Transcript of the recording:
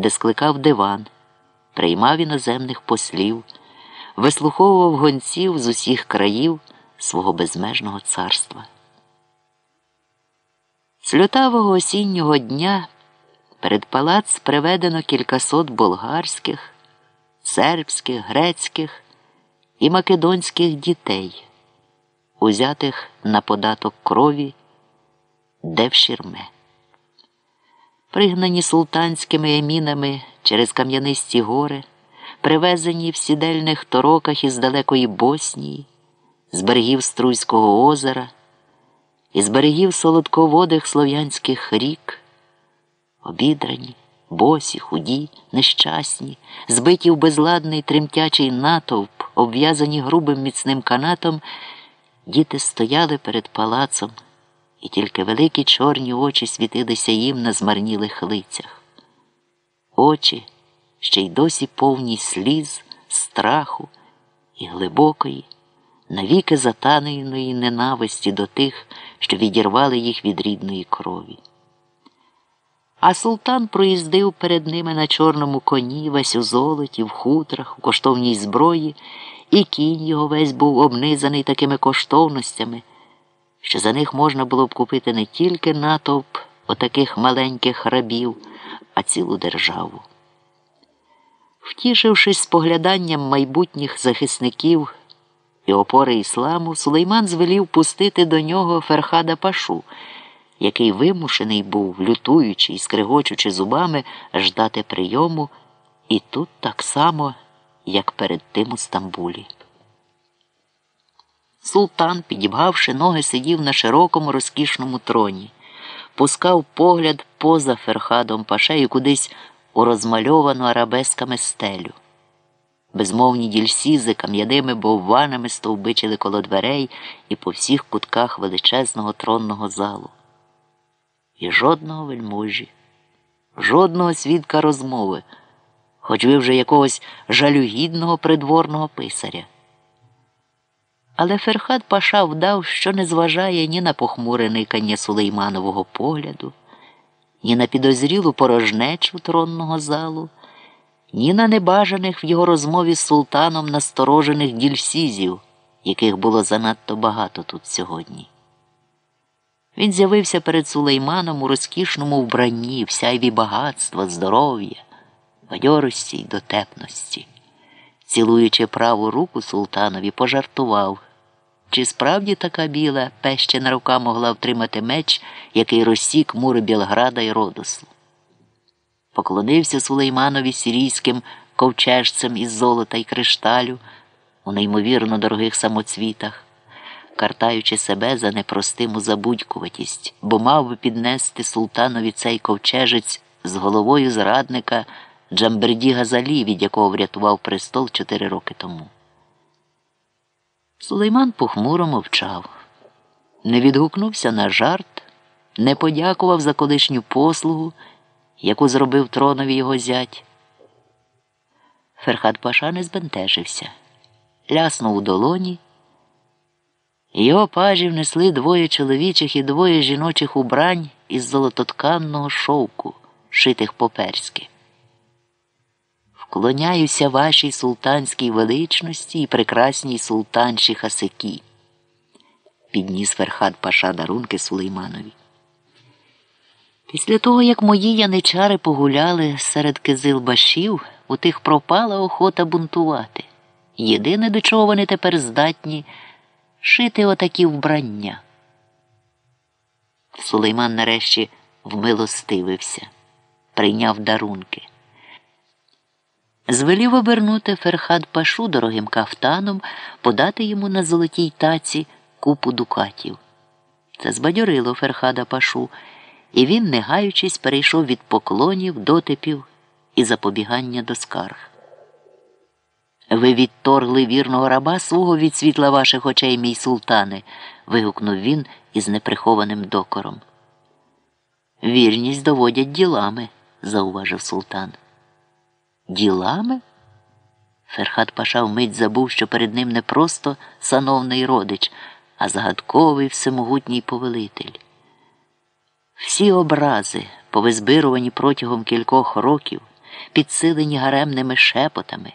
де скликав диван, приймав іноземних послів, вислуховував гонців з усіх країв свого безмежного царства. З лютавого осіннього дня перед палац приведено кількасот болгарських, сербських, грецьких і македонських дітей, узятих на податок крові, де в шірме. Пригнані султанськими емінами через кам'янисті гори, привезені в сідельних тороках із далекої Боснії, з берегів Струйського озера, із берегів солодководих слов'янських рік, обідрані, босі, худі, нещасні, збиті в безладний тремтячий натовп, обв'язані грубим міцним канатом, діти стояли перед палацом і тільки великі чорні очі світилися їм на змарнілих лицях. Очі ще й досі повні сліз, страху і глибокої, навіки затаненої ненависті до тих, що відірвали їх від рідної крові. А султан проїздив перед ними на чорному коні, весь у золоті, в хутрах, у коштовній зброї, і кінь його весь був обнизаний такими коштовностями що за них можна було б купити не тільки натовп отаких маленьких рабів, а цілу державу. Втішившись спогляданням майбутніх захисників і опори ісламу, Сулейман звелів пустити до нього Ферхада Пашу, який вимушений був, лютуючи і скригочучи зубами, ждати прийому, і тут так само, як перед тим у Стамбулі. Султан, підібгавши ноги, сидів на широкому розкішному троні, пускав погляд поза Ферхадом Пашею кудись у розмальовану арабесками стелю. Безмовні дільсізи кам'яними бовванами стовбичили коло дверей і по всіх кутках величезного тронного залу. І жодного вельможі, жодного свідка розмови, хоч ви вже якогось жалюгідного придворного писаря. Але Ферхат Паша вдав, що не зважає ні на похмуре никання сулейманового погляду, ні на підозрілу порожнечу тронного залу, ні на небажаних в його розмові з султаном насторожених дільсізів, яких було занадто багато тут сьогодні. Він з'явився перед сулейманом у розкішному вбранні, в сяйві багатства, здоров'я, бадьорості й дотепності. Цілуючи праву руку султанові, пожартував. Чи справді така біла пещена рука могла втримати меч, який розсік мури Білграда і Родосу? Поклонився Сулейманові сірійським ковчежцем із золота й кришталю у неймовірно дорогих самоцвітах, картаючи себе за непростиму забудькуватість, бо мав би піднести султанові цей ковчежець з головою зрадника Джамберді Газалі, від якого врятував престол чотири роки тому. Сулейман похмуро мовчав, не відгукнувся на жарт, не подякував за колишню послугу, яку зробив тронові його зять. Ферхат Паша не збентежився, ляснув у долоні. Його пажів несли двоє чоловічих і двоє жіночих убрань із золототканного шовку, шитих поперськи. Вклоняюся вашій султанській величності і прекрасній султанші Хасикі, підніс Ферхад Паша дарунки Сулейманові. Після того, як мої яничари погуляли серед кизилбашів, у тих пропала охота бунтувати. Єдине, до чого вони тепер здатні шити отакі вбрання. Сулейман нарешті вмилостивився, прийняв дарунки звелів обернути Ферхад Пашу дорогим кафтаном, подати йому на золотій таці купу дукатів. Це збадьорило Ферхада Пашу, і він, не гаючись, перейшов від поклонів, дотипів і запобігання до скарг. Ви відторгли вірного раба свого від світла ваших очей, мій султане. вигукнув він із неприхованим докором. Вірність доводять ділами, зауважив султан. Ділами? Ферхат Паша вмить забув, що перед ним не просто сановний родич, а загадковий всемогутній повелитель. Всі образи, повизбирувані протягом кількох років, підсилені гаремними шепотами.